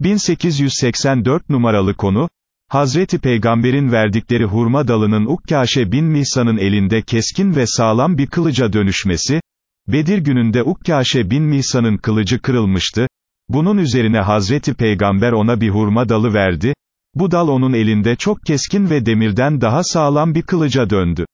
1884 numaralı konu, Hazreti Peygamber'in verdikleri hurma dalının Ukkaşe bin Mihsan'ın elinde keskin ve sağlam bir kılıca dönüşmesi, Bedir gününde Ukkaşe bin Mihsan'ın kılıcı kırılmıştı, bunun üzerine Hazreti Peygamber ona bir hurma dalı verdi, bu dal onun elinde çok keskin ve demirden daha sağlam bir kılıca döndü.